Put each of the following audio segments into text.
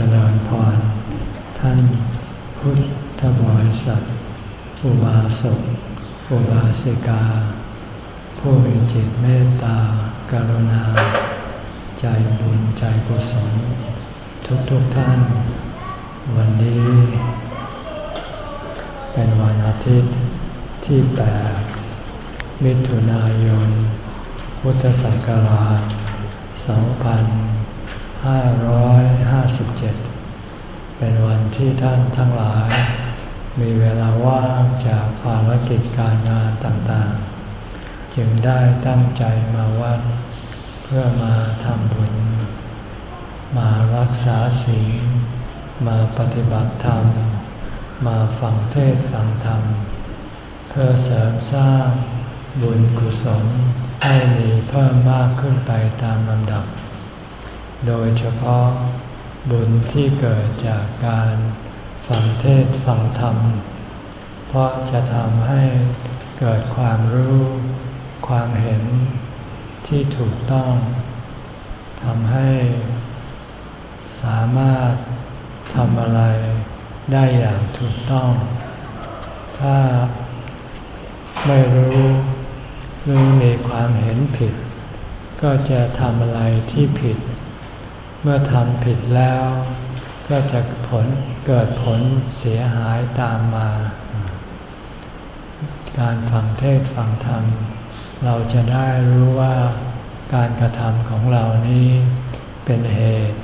จริญพร ท่านพุทธบริษัท อุบาสก อุบาสิกา ผู้มีจิตเมตตาการุณา ใจบุญใจกุศล ทุกๆทท่าน วันนี้ เป็นวันอาทิตย์ที่แปดมิถุนายน พุทธศักราช 2557 เป็นวันที่ท่านทั้งหลาย มีเวลาว่างจากภารกิจการงานต่างๆ จึงได้ตั้งใจมาวัด เพื่อมาทำบุญ มารักษาศีล มาปฏิบัติธรรม มาฟังเทศฟังธรรม เพื่อเสริมสร้างบุญกุศลให้มีเพิ่มมากขึ้นไปตามลำดับ โดยเฉพาะบุญที่เกิดจากการฟังเทศฟังธรรม เพราะจะทำให้เกิดความรู้ ความเห็นที่ถูกต้องทำให้ สามารถทำอะไรได้อย่างถูกต้อง ถ้าไม่รู้หรือมีความเห็นผิด ก็จะทำอะไรที่ผิด เมื่อทำผิดแล้ว ก็จะผลเกิดผลเสียหายตามมา การฟังเทศฟังธรรม เราจะได้รู้ว่าการกระทำของเรานี้เป็นเหตุ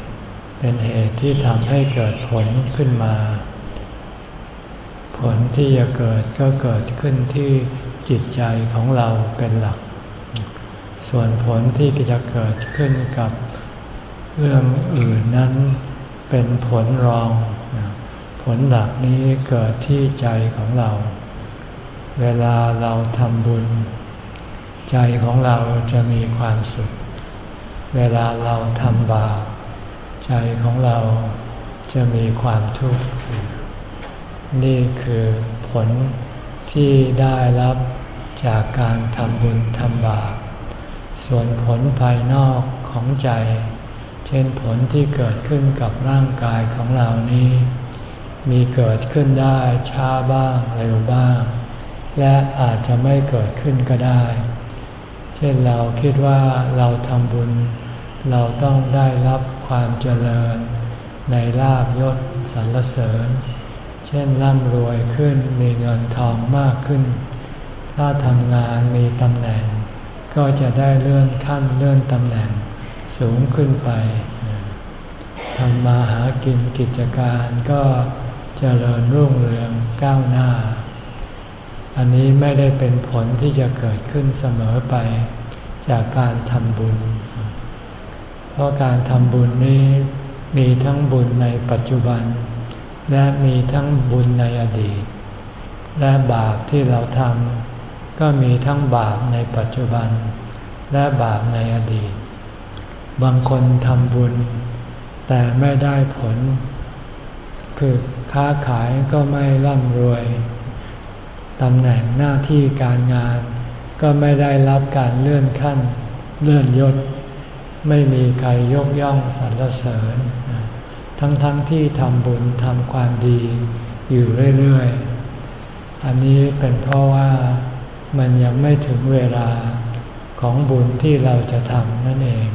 เป็นเหตุที่ทำให้เกิดผลขึ้นมา ผลที่จะเกิดก็เกิดขึ้นที่จิตใจของเราเป็นหลัก ส่วนผลที่จะเกิดขึ้นกับ เรื่องอื่นนั้นเป็นผลรอง ผลหลักนี้เกิดที่ใจของเรา เวลาเราทำบุญ ใจของเราจะมีความสุข เวลาเราทำบาปใจของเราจะมีความทุกข์ นี่คือผลที่ได้รับจากการทำบุญทำบาป ส่วนผลภายนอกของใจ เช่นผลที่เกิดขึ้นกับร่างกายของเรานี้ มีเกิดขึ้นได้ช้าบ้างเร็วบ้าง และอาจจะไม่เกิดขึ้นก็ได้ เช่นเราคิดว่าเราทำบุญ เราต้องได้รับความเจริญ ในลาบยศสรรเสริญ เช่นร่ำรวยขึ้นมีเงินทองมากขึ้น ถ้าทำงานมีตำแหน่ง ก็จะได้เลื่อนขั้นเลื่อนตำแหน่ง สูงขึ้นไปทำมาหากินกิจการก็เจริญรุ่งเรืองก้าวหน้า อันนี้ไม่ได้เป็นผลที่จะเกิดขึ้นเสมอไปจากการทำบุญ เพราะการทำบุญนี้มีทั้งบุญในปัจจุบัน และมีทั้งบุญในอดีต และบาปที่เราทำก็มีทั้งบาปในปัจจุบัน และบาปในอดีต บางคนทำบุญ แต่ไม่ได้ผล คือค้าขายก็ไม่ร่ำรวยตำแหน่งหน้าที่การงาน ก็ไม่ได้รับการเลื่อนขั้น เลื่อนยศ ไม่มีใครยกย่องสรรเสริญ ทั้งๆทที่ทำบุญทำความดีอยู่เรื่อยๆ อันนี้เป็นเพราะว่ามันยังไม่ถึงเวลาของบุญที่เราจะทำนั่นเอง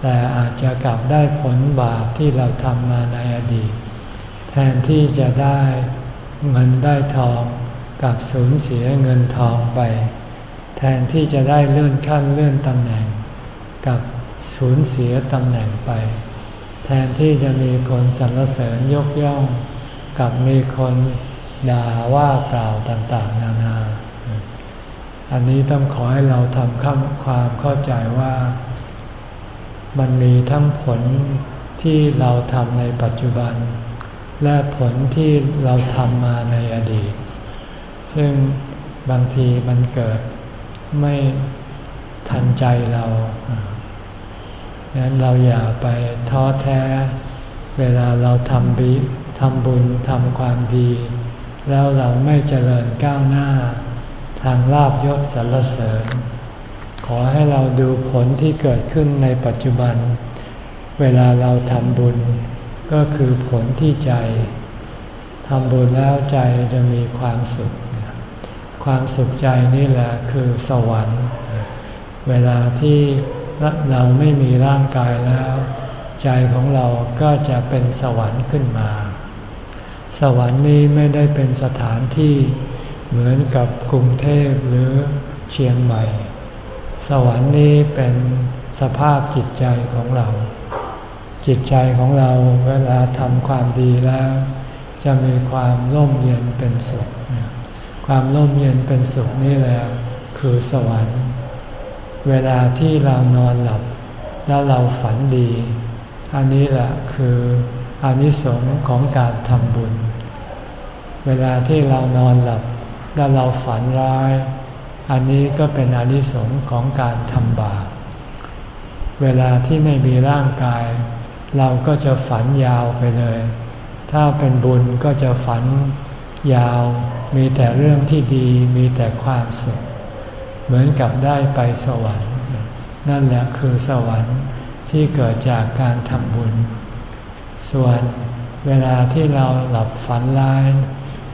แต่อาจจะกลับได้ผลบาปที่เราทำมาในอดีต แทนที่จะได้เงินได้ทองกับสูญเสียเงินทองไป แทนที่จะได้เลื่อนขั้นเลื่อนตำแหน่ง กับสูญเสียตำแหน่งไป แทนที่จะมีคนสรรเสริญยกย่อง กับมีคนด่าว่ากล่าวต่างๆ นานา อันนี้ต้องขอให้เราทำความเข้าใจว่า มันมีทั้งผลที่เราทำในปัจจุบัน และผลที่เราทำมาในอดีต ซึ่งบางทีมันเกิดไม่ทันใจเราดังนั้นเราอย่าไปท้อแท้ เวลาเราทำบิทำบุญทำความดี แล้วเราไม่เจริญก้าวหน้า ทางลาบยศสรรเสริญ ขอให้เราดูผลที่เกิดขึ้นในปัจจุบัน เวลาเราทำบุญ ก็คือผลที่ใจทำบุญแล้วใจจะมีความสุข ความสุขใจนี่แหละคือสวรรค์ เวลาที่เราไม่มีร่างกายแล้ว ใจของเราก็จะเป็นสวรรค์ขึ้นมา สวรรค์นี้ไม่ได้เป็นสถานที่เหมือนกับกรุงเทพหรือเชียงใหม่ สวรรค์นี้เป็นสภาพจิตใจของเรา จิตใจของเราเวลาทำความดีแล้ว จะมีความร่มเย็นเป็นสุข ความร่มเย็นเป็นสุขนี่แหละคือสวรรค์ เวลาที่เรานอนหลับ แล้วเราฝันดี อันนี้แหละคืออานิสงส์ของการทำบุญ เวลาที่เรานอนหลับ แล้วเราฝันร้าย อันนี้ก็เป็นอนิสงส์ของการทำบาป เวลาที่ไม่มีร่างกาย เราก็จะฝันยาวไปเลย ถ้าเป็นบุญก็จะฝันยาว มีแต่เรื่องที่ดี มีแต่ความสุข เหมือนกับได้ไปสวรรค์ นั่นแหละคือสวรรค์ที่เกิดจากการทำบุญ ส่วนเวลาที่เราหลับฝันร้าย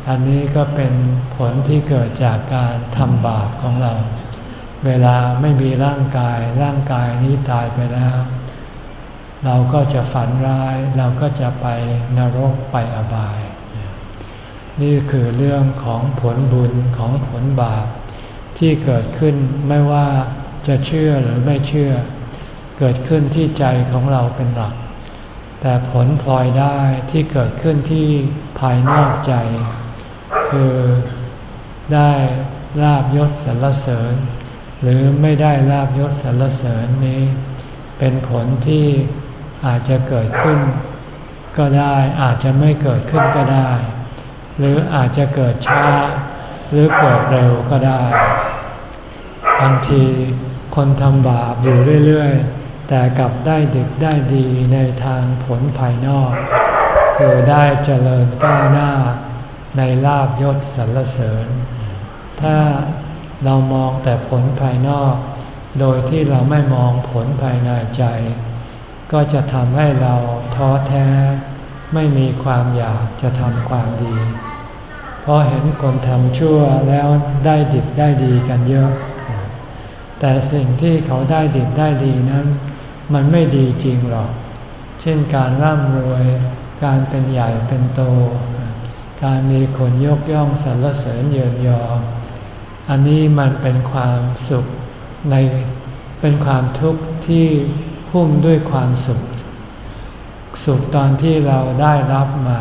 อันนี้ก็เป็นผลที่เกิดจากการทำบาปของเรา เวลาไม่มีร่างกาย ร่างกายนี้ตายไปแล้ว เราก็จะฝันร้าย เราก็จะไปนรกไปอบาย นี่คือเรื่องของผลบุญของผลบาป ที่เกิดขึ้นไม่ว่าจะเชื่อหรือไม่เชื่อ เกิดขึ้นที่ใจของเราเป็นหลัก แต่ผลพลอยได้ที่เกิดขึ้นที่ภายนอกใจ คือได้ลาบยศสรรเสริญ หรือไม่ได้ลาบยศสรรเสริญนี้ เป็นผลที่อาจจะเกิดขึ้น ก็ได้อาจจะไม่เกิดขึ้นก็ได้ หรืออาจจะเกิดช้า หรือเกิดเร็วก็ได้บางทีคนทำบาปอยู่เรื่อยๆ แต่กลับได้ดึกได้ดีในทางผลภายนอก คือได้เจริญก้าวหน้า ในลาบยศสรรเสริญ ถ้าเรามองแต่ผลภายนอก โดยที่เราไม่มองผลภายในใจ ก็จะทำให้เราท้อแท้ ไม่มีความอยากจะทำความดีเพราะเห็นคนทำชั่วแล้วได้ดิบได้ดีกันเยอะ แต่สิ่งที่เขาได้ดิบได้ดีนั้น มันไม่ดีจริงหรอก เช่นการร่ำรวย การเป็นใหญ่เป็นโต การมีคนยกย่องสรรเสริญเยินยอ อันนี้มันเป็นความสุขในเป็นความทุกข์ที่หุ้มด้วยความสุข สุขตอนที่เราได้รับมา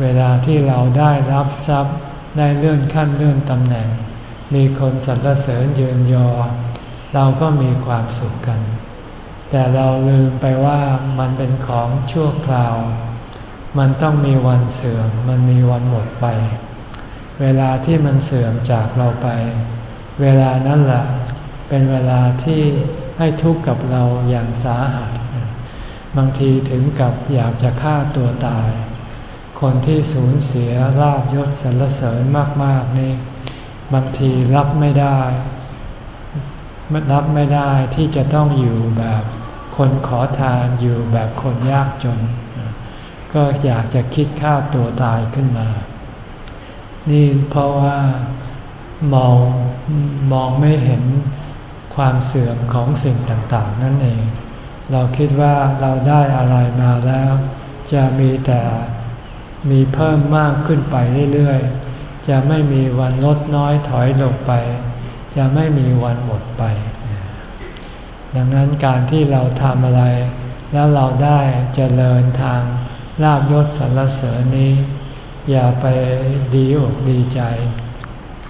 เวลาที่เราได้รับทรัพย์ได้เลื่อนขั้นเลื่อนตำแหน่ง มีคนสรรเสริญเยินยอ เราก็มีความสุขกัน แต่เราลืมไปว่ามันเป็นของชั่วคราว มันต้องมีวันเสื่อม มันมีวันหมดไป เวลาที่มันเสื่อมจากเราไป เวลานั้นแหละเป็นเวลาที่ให้ทุกข์กับเราอย่างสาหัส บางทีถึงกับอยากจะฆ่าตัวตาย คนที่สูญเสียลาบยศสรรเสริญมาก ๆ นี่ บางทีรับไม่ได้รับไม่ได้ที่จะต้องอยู่แบบคนขอทานอยู่แบบคนยากจน ก็อยากจะคิดฆ่าตัวตายขึ้นมา นี่เพราะว่ามองมองไม่เห็นความเสื่อมของสิ่งต่างๆ นั่นเอง เราคิดว่าเราได้อะไรมาแล้ว จะมีแต่มีเพิ่มมากขึ้นไปเรื่อยๆ จะไม่มีวันลดน้อยถอยลงไป จะไม่มีวันหมดไป ดังนั้นการที่เราทำอะไร แล้วเราได้เจริญทาง ลาบยศสรรเสริญนี้ อย่าไปดีอกดีใจ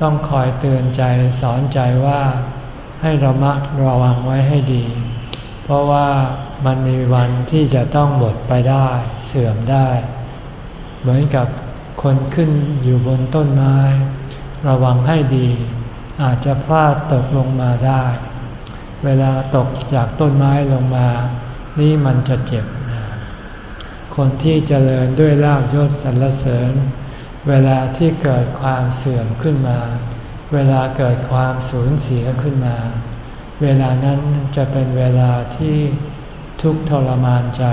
ต้องคอยเตือนใจสอนใจว่าให้ระมัดระวังไว้ให้ดี เพราะว่ามันมีวันที่จะต้องหมดไปได้เสื่อมได้ เหมือนกับคนขึ้นอยู่บนต้นไม้ ระวังให้ดี อาจจะพลาดตกลงมาได้ เวลาตกจากต้นไม้ลงมา นี่มันจะเจ็บ คนที่เจริญด้วยลาบยศสรรเสริญ เวลาที่เกิดความเสื่อมขึ้นมา เวลาเกิดความสูญเสียขึ้นมา เวลานั้นจะเป็นเวลาที่ทุกทรมานใจ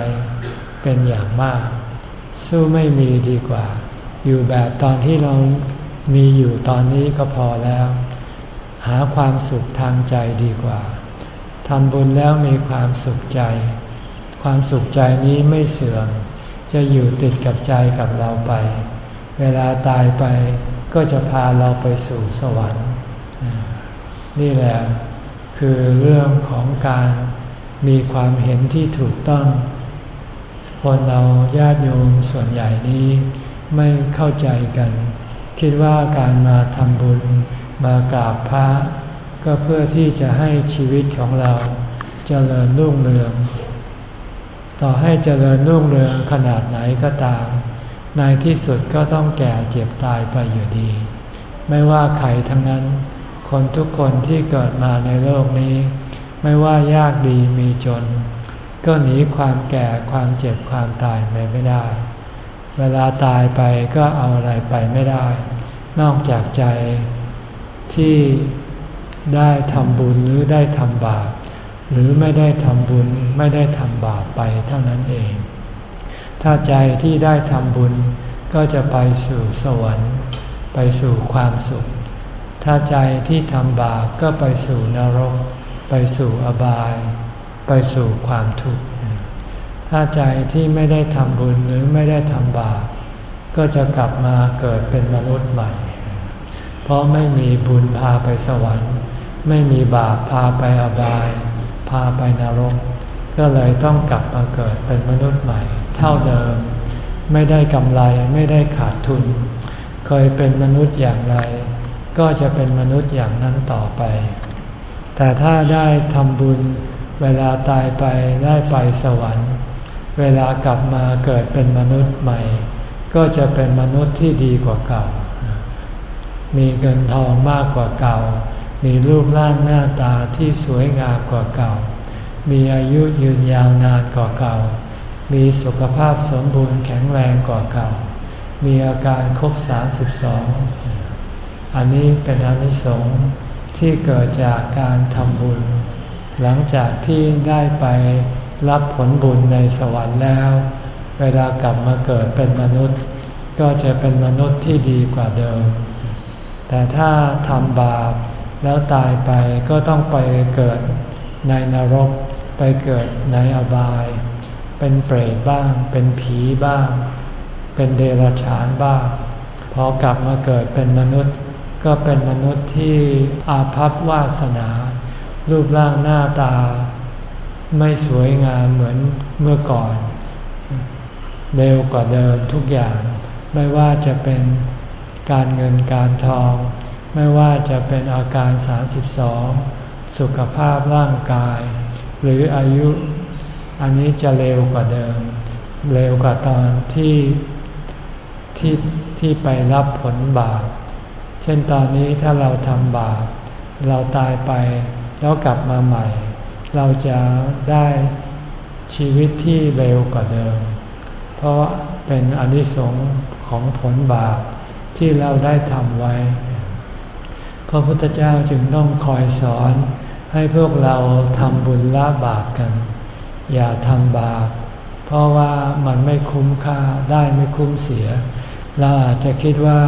เป็นอย่างมาก สู้ไม่มีดีกว่า อยู่แบบตอนที่เรามีอยู่ตอนนี้ก็พอแล้ว หาความสุขทางใจดีกว่าทำบุญแล้วมีความสุขใจ ความสุขใจนี้ไม่เสื่อม จะอยู่ติดกับใจกับเราไป เวลาตายไปก็จะพาเราไปสู่สวรรค์ นี่แหละคือเรื่องของการมีความเห็นที่ถูกต้อง คนเราญาติโยมส่วนใหญ่นี้ไม่เข้าใจกัน คิดว่าการมาทำบุญมากราบพระ ก็เพื่อที่จะให้ชีวิตของเราจเจริญรุ่งเรือง ต่อให้เจริญรุ่งเรืองขนาดไหนก็ตาม ในที่สุดก็ต้องแก่เจ็บตายไปอยู่ดี ไม่ว่าใครทั้งนั้น คนทุกคนที่เกิดมาในโลกนี้ ไม่ว่ายากดีมีจน ก็หนีความแก่ความเจ็บความตายไปไม่ได้ เวลาตายไปก็เอาอะไรไปไม่ได้ นอกจากใจที่ได้ทำบุญหรือได้ทำบาป หรือไม่ได้ทำบุญไม่ได้ทำบาปไปเท่านั้นเอง ถ้าใจที่ได้ทำบุญก็จะไปสู่สวรรค์ ไปสู่ความสุข ถ้าใจที่ทำบาปก็ไปสู่นรก ไปสู่อบาย ไปสู่ความทุกข์ ถ้าใจที่ไม่ได้ทำบุญหรือไม่ได้ทำบาปก็จะกลับมาเกิดเป็นมนุษย์ใหม่ เพราะไม่มีบุญพาไปสวรรค์ ไม่มีบาปพาไปอบาย พาไปนรก ก็เลยต้องกลับมาเกิดเป็นมนุษย์ใหม่ เท่าเดิม ไม่ได้กำไรไม่ได้ขาดทุน เคยเป็นมนุษย์อย่างไร ก็จะเป็นมนุษย์อย่างนั้นต่อไป แต่ถ้าได้ทำบุญเวลาตายไปได้ไปสวรรค์ เวลากลับมาเกิดเป็นมนุษย์ใหม่ ก็จะเป็นมนุษย์ที่ดีกว่าเก่า มีเงินทองมากกว่าเก่า มีรูปร่างหน้าตาที่สวยงามกว่าเก่า มีอายุยืนยาวนานกว่าเก่า มีสุขภาพสมบูรณ์แข็งแรงกว่าเก่า มีอาการครบ 32 อันนี้เป็นอนิสงส์ที่เกิดจากการทำบุญ หลังจากที่ได้ไปรับผลบุญในสวรรค์แล้ว เวลากลับมาเกิดเป็นมนุษย์ ก็จะเป็นมนุษย์ที่ดีกว่าเดิม แต่ถ้าทำบาป แล้วตายไปก็ต้องไปเกิดในนรก ไปเกิดในอบาย เป็นเปรตบ้าง เป็นผีบ้าง เป็นเดรัจฉานบ้าง พอกลับมาเกิดเป็นมนุษย์ ก็เป็นมนุษย์ที่อาภัพวาสนา รูปร่างหน้าตา ไม่สวยงามเหมือนเมื่อก่อน เร็วกว่าเดิมทุกอย่าง ไม่ว่าจะเป็นการเงินการทอง ไม่ว่าจะเป็นอาการ 32 สุขภาพร่างกาย หรืออายุ อันนี้จะเร็วกว่าเดิม เร็วกว่าตอนที่ที่ที่ไปรับผลบาป เช่นตอนนี้ถ้าเราทำบาป เราตายไปแล้วกลับมาใหม่ เราจะได้ชีวิตที่เร็วกว่าเดิม เพราะเป็นอนิสงค์ของผลบาปที่เราได้ทำไว้ พระพุทธเจ้าจึงต้องคอยสอน ให้พวกเราทำบุญละบาปกัน อย่าทำบาป เพราะว่ามันไม่คุ้มค่าได้ไม่คุ้มเสีย เราอาจจะคิดว่า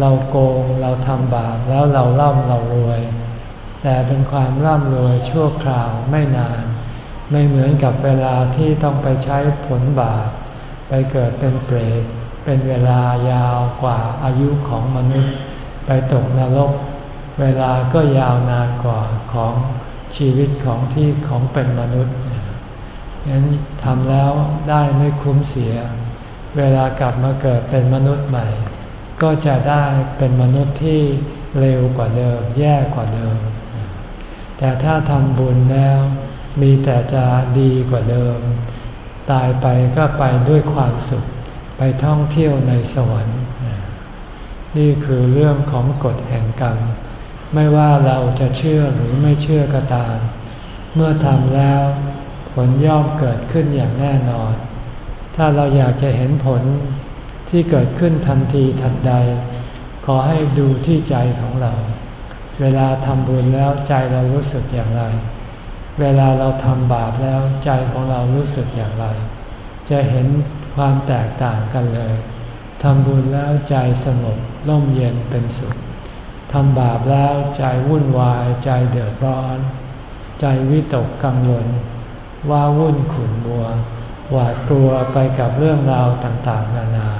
เราโกงเราทำบาปแล้วเราล่ำเรารวย แต่เป็นความร่ำรวยชั่วคราวไม่นาน ไม่เหมือนกับเวลาที่ต้องไปใช้ผลบาป ไปเกิดเป็นเปรตเป็นเวลายาวกว่าอายุของมนุษย์ ไปตกนรก เวลาก็ยาวนานกว่าของชีวิตของที่ของเป็นมนุษย์งั้นทำแล้วได้ไม่คุ้มเสีย เวลากลับมาเกิดเป็นมนุษย์ใหม่ ก็จะได้เป็นมนุษย์ที่เร็วกว่าเดิม แย่กว่าเดิม แต่ถ้าทำบุญแล้ว มีแต่จะดีกว่าเดิม ตายไปก็ไปด้วยความสุข ไปท่องเที่ยวในสวรรค์ นี่คือเรื่องของกฎแห่งกรรม ไม่ว่าเราจะเชื่อหรือไม่เชื่อก็ตาม เมื่อทำแล้ว ผลย่อมเกิดขึ้นอย่างแน่นอน ถ้าเราอยากจะเห็นผลที่เกิดขึ้นทันทีทันใด ขอให้ดูที่ใจของเรา เวลาทำบุญแล้วใจเรารู้สึกอย่างไร เวลาเราทำบาปแล้วใจของเรารู้สึกอย่างไร จะเห็นความแตกต่างกันเลยทำบุญแล้วใจสงบร่มเย็นเป็นสุข ทำบาปแล้วใจวุ่นวายใจเดือดร้อน ใจวิตกกังวล ว่าวุ่นขุนมัว หวาดกลัวไปกับเรื่องราวต่างๆ นานา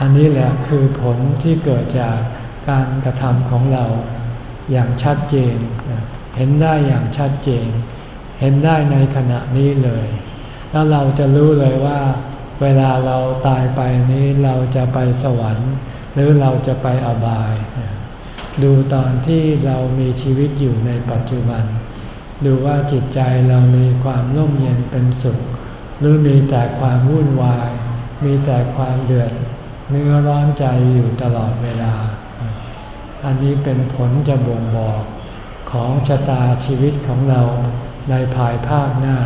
อันนี้แหละคือผลที่เกิดจากการกระทำของเราอย่างชัดเจน เห็นได้อย่างชัดเจน เห็นได้ในขณะนี้เลย แล้วเราจะรู้เลยว่า เวลาเราตายไปนี้เราจะไปสวรรค์ หรือเราจะไปอบาย ดูตอนที่เรามีชีวิตอยู่ในปัจจุบัน ดูว่าจิตใจเรามีความร่มเย็นเป็นสุข หรือมีแต่ความวุ่นวาย มีแต่ความเดือดเนื้อร้อนใจอยู่ตลอดเวลา อันนี้เป็นผลจะบ่งบอกของชะตาชีวิตของเราในภายภาคหน้า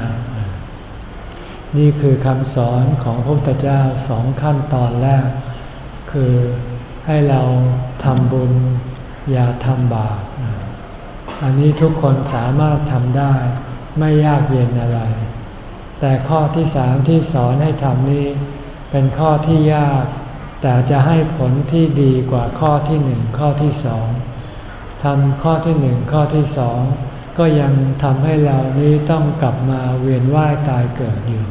นี่คือคำสอนของพระพุทธเจ้าสองขั้นตอนแรก คือ ให้เราทำบุญอย่าทำบาป อันนี้ทุกคนสามารถทำได้ไม่ยากเย็นอะไร แต่ข้อที่สามที่สอนให้ทำนี้ เป็นข้อที่ยาก แต่จะให้ผลที่ดีกว่าข้อที่หนึ่งข้อที่สองทำข้อที่หนึ่งข้อที่สองก็ยังทำให้เรานี้ต้องกลับมาเวียนว่ายตายเกิดอยู่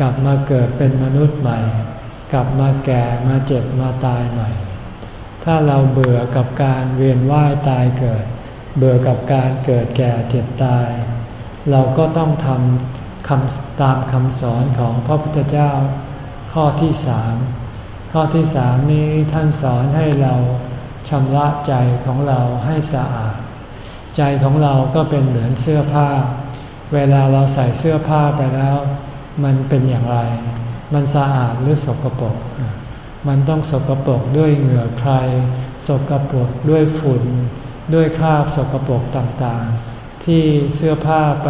กลับมาเกิดเป็นมนุษย์ใหม่ กลับมาแก่มาเจ็บมาตายใหม่ ถ้าเราเบื่อกับการเวียนว่ายตายเกิด เบื่อกับการเกิดแก่เจ็บตาย เราก็ต้องทำคำตามคำสอนของพระพุทธเจ้า ข้อที่สามข้อที่สามนี้ท่านสอนให้เราชำระใจของเราให้สะอาด ใจของเราก็เป็นเหมือนเสื้อผ้า เวลาเราใส่เสื้อผ้าไปแล้ว มันเป็นอย่างไร มันสะอาดหรือสกปรก มันต้องสกปรกด้วยเหงื่อใคร สกปรกด้วยฝุ่น ด้วยคราบสกปรกต่างๆ ที่เสื้อผ้าไป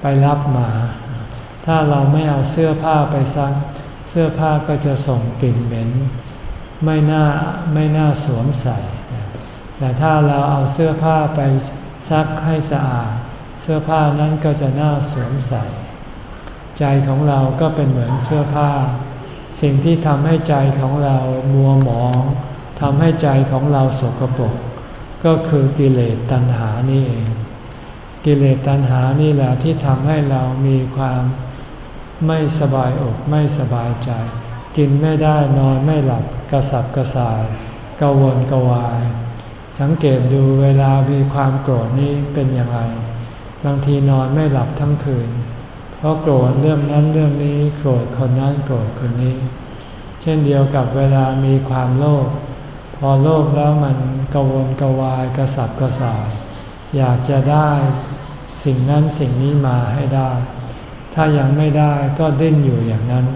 ไปรับมา ถ้าเราไม่เอาเสื้อผ้าไปซัก เสื้อผ้าก็จะส่งกลิ่นเหม็น ไม่น่าไม่น่าสวมใส่ แต่ถ้าเราเอาเสื้อผ้าไปซักให้สะอาด เสื้อผ้านั้นก็จะน่าสวมใส่ ใจของเราก็เป็นเหมือนเสื้อผ้า สิ่งที่ทำให้ใจของเรามัวหมองทำให้ใจของเราสกปรกก็คือกิเลสตัณหานี่เอง กิเลสตัณหานี่แหละที่ทำให้เรามีความไม่สบายอกไม่สบายใจ กินไม่ได้นอนไม่หลับกระสับกระส่ายกังวลกวาย สังเกตดูเวลามีความโกรธนี้เป็นอย่างไร บางทีนอนไม่หลับทั้งคืน เพราะโกรธเรื่องนั้นเรื่องนี้โกรธคนนั้นโกรธคนนี้ เช่นเดียวกับเวลามีความโลภพอโลภแล้วมันกวลกวายกระสับกระส่าย อยากจะได้สิ่งนั้นสิ่งนี้มาให้ได้ ถ้ายังไม่ได้ก็ดิ้นอยู่อย่างนั้น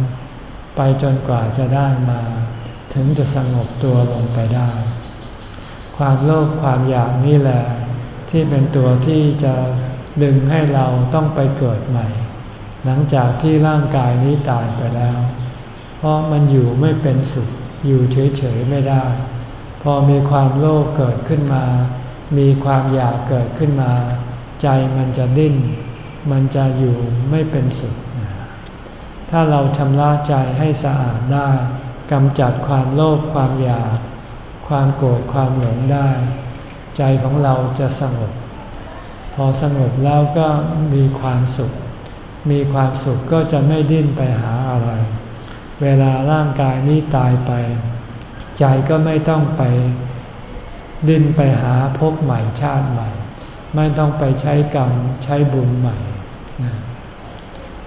ไปจนกว่าจะได้มา ถึงจะสงบตัวลงไปได้ ความโลภความอยากนี่แหละ ที่เป็นตัวที่จะดึงให้เราต้องไปเกิดใหม่ หลังจากที่ร่างกายนี้ตายไปแล้ว เพราะมันอยู่ไม่เป็นสุข อยู่เฉยๆไม่ได้ พอมีความโลภเกิดขึ้นมา มีความอยากเกิดขึ้นมา ใจมันจะดิ้น มันจะอยู่ไม่เป็นสุข ถ้าเราชำระใจให้สะอาดได้กำจัดความโลภความอยาก ความโกรธความหลงได้ ใจของเราจะสงบ พอสงบแล้วก็มีความสุข มีความสุขก็จะไม่ดิ้นไปหาอะไร เวลาร่างกายนี้ตายไป ใจก็ไม่ต้องไป ดิ้นไปหาพบใหม่ชาติใหม่ ไม่ต้องไปใช้กรรมใช้บุญใหม่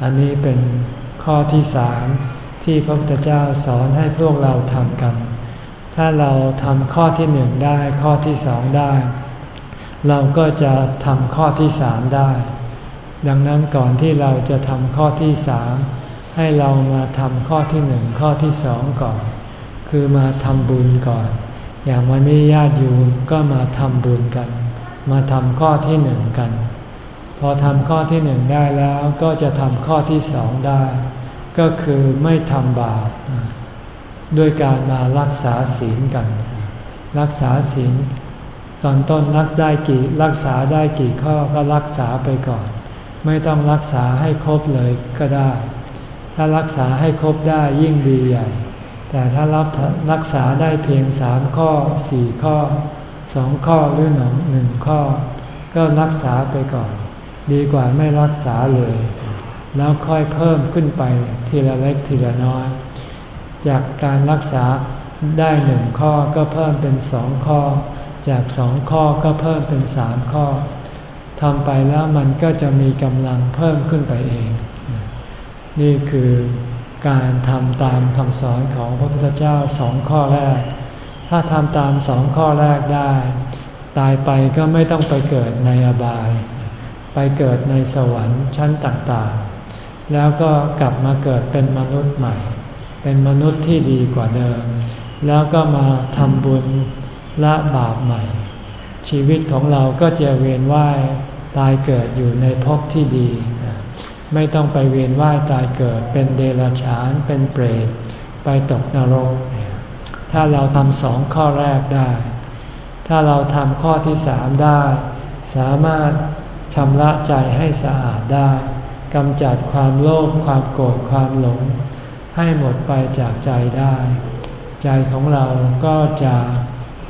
อันนี้เป็นข้อที่สามที่พระพุทธเจ้าสอนให้พวกเราทำกัน ถ้าเราทำข้อที่หนึ่งได้ข้อที่สองได้ เราก็จะทำข้อที่สามได้ ดังนั้นก่อนที่เราจะทำข้อที่สามให้เรามาทำข้อที่หนึ่งข้อที่สองก่อน คือมาทำบุญก่อน อย่างวันนี้ญาติโยมก็มาทำบุญกัน มาทำข้อที่หนึ่งกัน พอทำข้อที่หนึ่งได้แล้วก็จะทำข้อที่สองได้ ก็คือไม่ทำบาปด้วยการมารักษาศีลกัน รักษาศีลตอนต้นรักได้กี่รักษาได้กี่ข้อก็รักษาไปก่อน ไม่ต้องรักษาให้ครบเลยก็ได้ ถ้ารักษาให้ครบได้ยิ่งดีใหญ่ แต่ถ้ารับรักษาได้เพียงสามข้อสี่ข้อสองข้อหรือหนหนึ่งข้อ ก็รักษาไปก่อน ดีกว่าไม่รักษาเลย แล้วค่อยเพิ่มขึ้นไปทีละเล็กทีละน้อย จากการรักษาได้หนึ่งข้อก็เพิ่มเป็นสองข้อ จากสองข้อก็เพิ่มเป็นสามข้อ ทำไปแล้วมันก็จะมีกำลังเพิ่มขึ้นไปเอง นี่คือการทำตามคำสอนของพระพุทธเจ้าสองข้อแรก ถ้าทำตามสองข้อแรกได้ ตายไปก็ไม่ต้องไปเกิดในอบาย ไปเกิดในสวรรค์ชั้นต่างๆ แล้วก็กลับมาเกิดเป็นมนุษย์ใหม่ เป็นมนุษย์ที่ดีกว่าเดิม แล้วก็มาทำบุญละบาปใหม่ ชีวิตของเราก็จะเวียนว่ายตายเกิดอยู่ในภพที่ดี ไม่ต้องไปเวียนว่ายตายเกิดเป็นเดรัจฉานเป็นเปรต ไปตกนรก ถ้าเราทำสองข้อแรกได้ ถ้าเราทำข้อที่สามได้ สามารถชำระใจให้สะอาดได้กำจัดความโลภความโกรธความหลง ให้หมดไปจากใจได้ ใจของเราก็จะ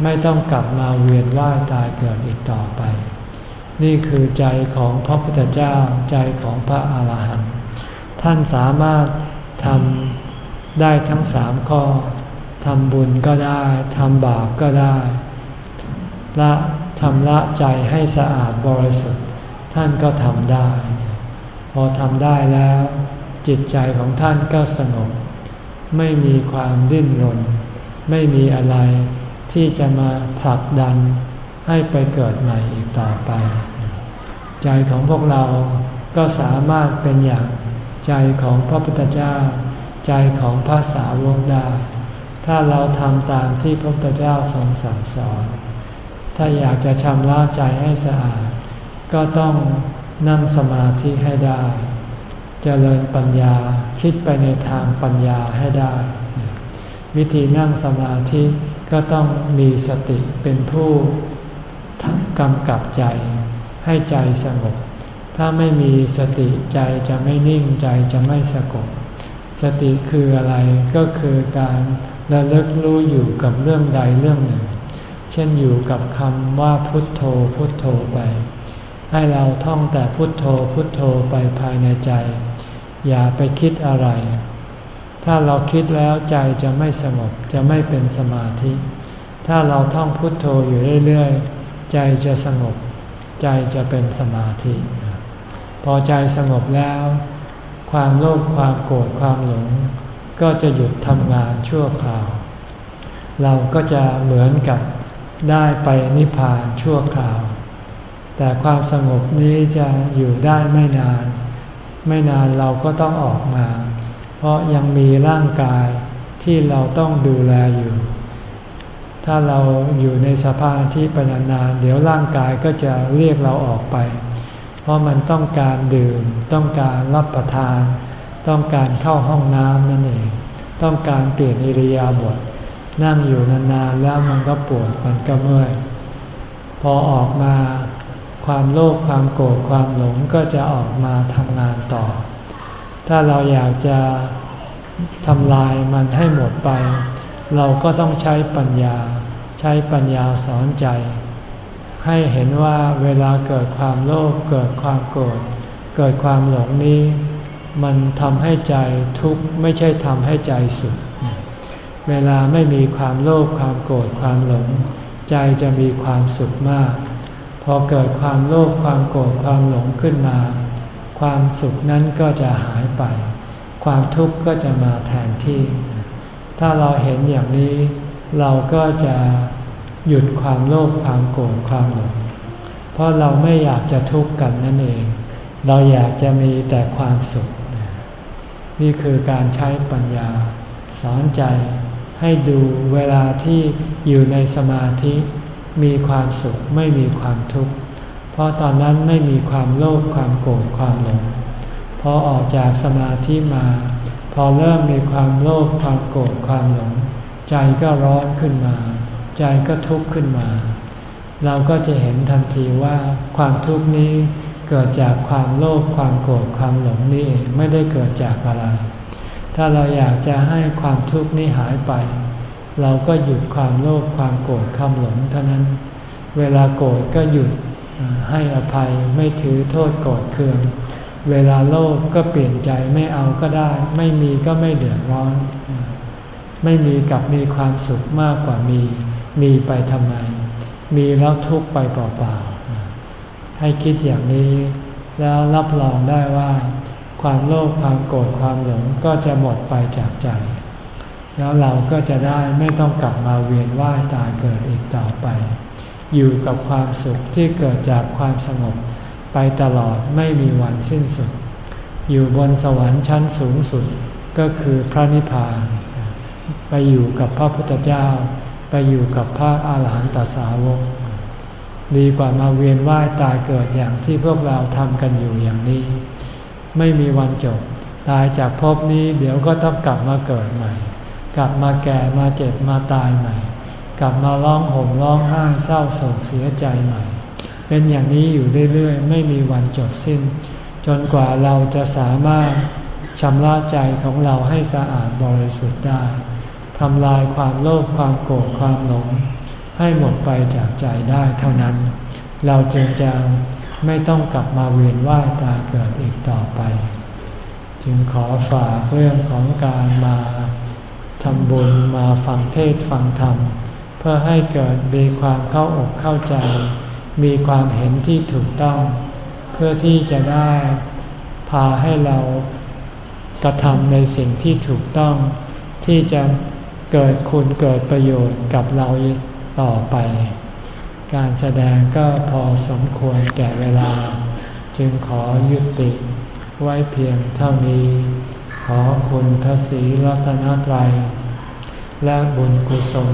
ไม่ต้องกลับมาเวียนว่ายตายเกิดอีกต่อไป นี่คือใจของพระพุทธเจ้าใจของพระอาหารหันต์ท่านสามารถทำได้ทั้งสามข้อทำบุญก็ได้ทำบาปก็ได้ละทำละใจให้สะอาดบริสุทธิ์ ท่านก็ทำได้ พอทำได้แล้ว จิตใจของท่านก็สงบ ไม่มีความดิ้นรน ไม่มีอะไร ที่จะมาผลักดันให้ไปเกิดใหม่อีกต่อไป ใจของพวกเราก็สามารถเป็นอย่างใจของพระพุทธเจ้า ใจของพระสาวกได้ ถ้าเราทำตามที่พระพุทธเจ้าทรงสั่งสอน ถ้าอยากจะชำระใจให้สะอาด ก็ต้องนั่งสมาธิให้ได้จเจริญปัญญาคิดไปในทางปัญญาให้ได้ วิธีนั่งสมาธิ ก็ต้องมีสติเป็นผู้กำกับใจ ให้ใจสงบ ถ้าไม่มีสติใจจะไม่นิ่งใจจะไม่สงบสติคืออะไรก็คือการระลึกรู้อยู่กับเรื่องใดเรื่องหนึ่ง เช่นอยู่กับคำว่าพุทโธพุทโธไป ให้เราท่องแต่พุทโธพุทโธไปภายในใจ อย่าไปคิดอะไร ถ้าเราคิดแล้วใจจะไม่สงบจะไม่เป็นสมาธิ ถ้าเราท่องพุทโธอยู่เรื่อยๆ ใจจะสงบ ใจจะเป็นสมาธิ พอใจสงบแล้ว ความโลภความโกรธความหลง ก็จะหยุดทำงานชั่วคราว เราก็จะเหมือนกับได้ไปนิพพานชั่วคราว แต่ความสงบนี้จะอยู่ได้ไม่นาน ไม่นานเราก็ต้องออกมา เพราะยังมีร่างกายที่เราต้องดูแลอยู่ ถ้าเราอยู่ในสภาพที่เป็นนานๆเดี๋ยวร่างกายก็จะเรียกเราออกไป เพราะมันต้องการดื่ม ต้องการรับประทาน ต้องการเข้าห้องน้ำนั่นเอง ต้องการเปลี่ยนอิริยาบถนั่งอยู่นานๆแล้วมันก็ปวดมันก็เมื่อยพอออกมาความโลภความโกรธความหลงก็จะออกมาทำงานต่อ ถ้าเราอยากจะทำลายมันให้หมดไป เราก็ต้องใช้ปัญญา ใช้ปัญญาสอนใจ ให้เห็นว่าเวลาเกิดความโลภเกิดความโกรธเกิดความหลงนี้ มันทำให้ใจทุกข์ไม่ใช่ทำให้ใจสุข เวลาไม่มีความโลภความโกรธความหลง ใจจะมีความสุขมาก พอเกิดความโลภความโกรธความหลงขึ้นมา ความสุขนั้นก็จะหายไป ความทุกข์ก็จะมาแทนที่ ถ้าเราเห็นอย่างนี้ เราก็จะหยุดความโลภความโกรธความหลงเพราะเราไม่อยากจะทุกข์กันนั่นเอง เราอยากจะมีแต่ความสุข นี่คือการใช้ปัญญา สอนใจให้ดูเวลาที่อยู่ในสมาธิ มีความสุขไม่มีความทุกข์ ราะตอนนั้นไม่มีความโลภความโกรธความหลงพอออกจากสมาธิมา พอเริ่มมีความโลภความโกรธความหลง ใจก็ร้อนขึ้นมา ใจก็ทุกข์ขึ้นมา เราก็จะเห็นทันทีว่าความทุกข์นี้เกิดจากความโลภความโกรธความหลงนี่ไม่ได้เกิดจากอะไร ถ้าเราอยากจะให้ความทุกข์นี้หายไป เราก็หยุดความโลภความโกรธความหลงเท่านั้น เวลาโกรธก็หยุด ให้อภัยไม่ถือโทษโกรธเคือง เวลาโลภก็เปลี่ยนใจไม่เอาก็ได้ ไม่มีก็ไม่เดือดร้อน ไม่มีกับมีความสุขมากกว่ามี มีไปทำไม มีแล้วทุกไปเปล่าๆ ให้คิดอย่างนี้แล้วรับรองได้ว่า ความโลภความโกรธความหลงก็จะหมดไปจากใจ แล้วเราก็จะได้ไม่ต้องกลับมาเวียนว่ายตายเกิดอีกต่อไป อยู่กับความสุขที่เกิดจากความสงบ ไปตลอดไม่มีวันสิ้นสุด อยู่บนสวรรค์ชั้นสูงสุดก็คือพระนิพพาน ไปอยู่กับพระพุทธเจ้า ไปอยู่กับพระอาหารหันตสาวก ดีกว่ามาเวียนว่ายตายเกิดอย่างที่พวกเราทำกันอยู่อย่างนี้ ไม่มีวันจบ ตายจากภพนี้เดี๋ยวก็ต้องกลับมาเกิดใหม่ กลับมาแก่มาเจ็บมาตายใหม่ กลับมาร้องห่มร้องไห้เศร้าโศกเสียใจใหม่ เป็นอย่างนี้อยู่เรื่อยๆ ไม่มีวันจบสิ้น จนกว่าเราจะสามารถชำระใจของเราให้สะอาดบริสุทธิ์ได้ทำลายความโลภความโกรธความหลง ให้หมดไปจากใจได้เท่านั้น เราจึงจะไม่ต้องกลับมาเวียนว่ายตายเกิดอีกต่อไป จึงขอฝากเรื่องของการมาทำบุญมาฟังเทศฟังธรรม เพื่อให้เกิดมีความเข้าอกเข้าใจ มีความเห็นที่ถูกต้อง เพื่อที่จะได้พาให้เรากระทำในสิ่งที่ถูกต้อง ที่จะเกิดคุณเกิดประโยชน์กับเราต่อไป การแสดงก็พอสมควรแก่เวลา จึงขอยุติไว้เพียงเท่านี้ ขอคุณพระศรีรัตนตรัย และบุญกุศล